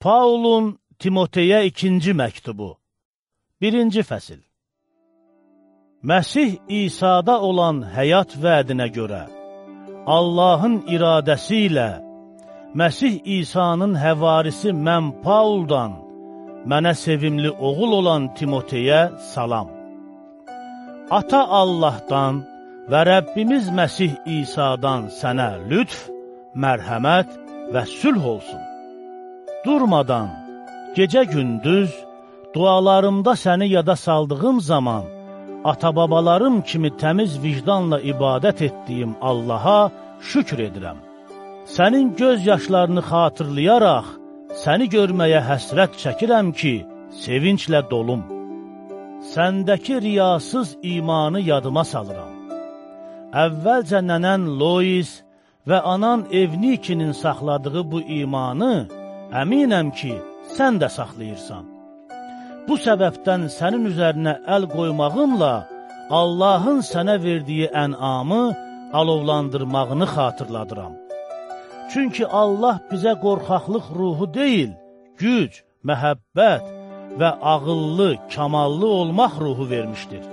Paulun Timoteyə ikinci məktubu Birinci fəsil Məsih İsa'da olan həyat vədinə görə Allahın iradəsi ilə Məsih İsa'nın həvarisi mən Pauldan mənə sevimli oğul olan Timoteyə salam. Ata Allahdan və Rəbbimiz Məsih İsa'dan sənə lütf, mərhəmət və sülh olsun durmadan, gecə-gündüz, dualarımda səni yada saldığım zaman, ata-babalarım kimi təmiz vicdanla ibadət etdiyim Allaha şükür edirəm. Sənin göz yaşlarını xatırlayaraq, səni görməyə həsrət çəkirəm ki, sevinclə dolum. Səndəki riyasız imanı yadıma salıram. Əvvəlcə nənən Lois və anan Evnikinin saxladığı bu imanı, Əminəm ki, sən də saxlayırsan. Bu səbəbdən sənin üzərinə əl qoymağımla Allahın sənə verdiyi ənamı alovlandırmağını xatırladıram. Çünki Allah bizə qorxaqlıq ruhu deyil, güc, məhəbbət və ağıllı, kamallı olmaq ruhu vermişdir.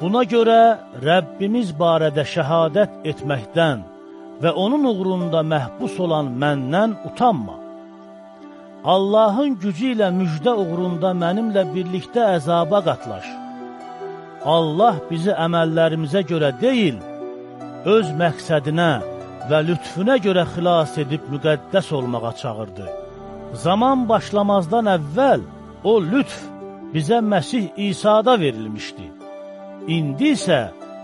Buna görə Rəbbimiz barədə şəhadət etməkdən və onun uğrunda məhbus olan məndən utanma. Allahın gücü ilə müjdə uğrunda mənimlə birlikdə əzaba qatlaş. Allah bizi əməllərimizə görə deyil, öz məqsədinə və lütfüne görə xilas edib müqəddəs olmağa çağırdı. Zaman başlamazdan əvvəl o lütf bizə Məsih İsa'da verilmişdi. İndi isə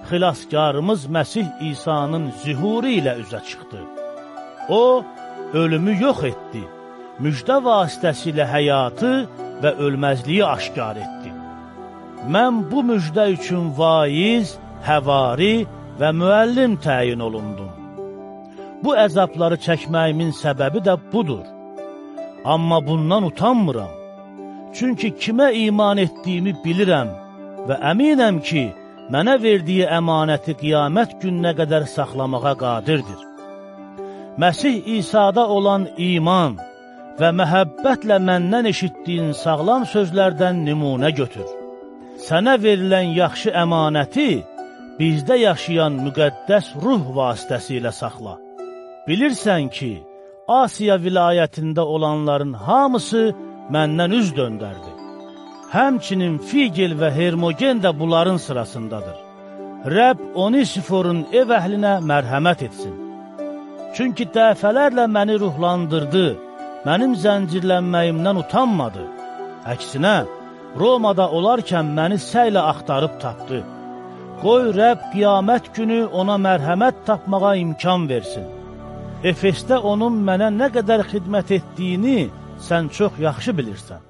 xilaskarımız Məsih İsa'nın zühuru ilə üzə çıxdı. O, ölümü yox etdi müjdə vasitəsilə həyatı və ölməzliyi aşkar etdi. Mən bu müjdə üçün vaiz, həvari və müəllim təyin olundum. Bu əzabları çəkməyimin səbəbi də budur. Amma bundan utanmıram. Çünki kimə iman etdiyimi bilirəm və əminəm ki, mənə verdiyi əmanəti qiyamət gününə qədər saxlamağa qadirdir. Məsih İsa'da olan iman, və məhəbbətlə məndən eşitdiyin sağlam sözlərdən nümunə götür. Sənə verilən yaxşı əmanəti bizdə yaşayan müqəddəs ruh vasitəsilə saxla. Bilirsən ki, Asiya vilayətində olanların hamısı məndən üz döndərdi. Həmçinin Figel və Hermogen də bunların sırasındadır. Rəbb Onisiforun ev əhlinə mərhəmət etsin. Çünki dəfələrlə məni ruhlandırdı mənim zəncirlənməyimdən utanmadı. Əksinə, Romada olarkən məni səylə axtarıb tapdı. Qoy Rəbb qiyamət günü ona mərhəmət tapmağa imkan versin. Efesdə onun mənə nə qədər xidmət etdiyini sən çox yaxşı bilirsən.